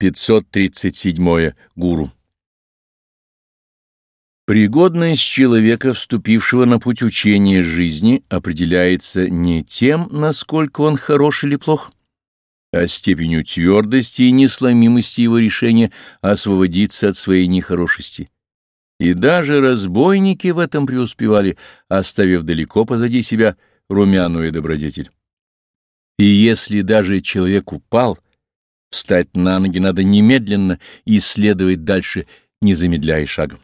537. Гуру. Пригодность человека, вступившего на путь учения жизни, определяется не тем, насколько он хорош или плох, а степенью твердости и несломимости его решения освободиться от своей нехорошести. И даже разбойники в этом преуспевали, оставив далеко позади себя румяную добродетель. И если даже человек упал — Встать на ноги надо немедленно и следовать дальше, не замедляя шагом.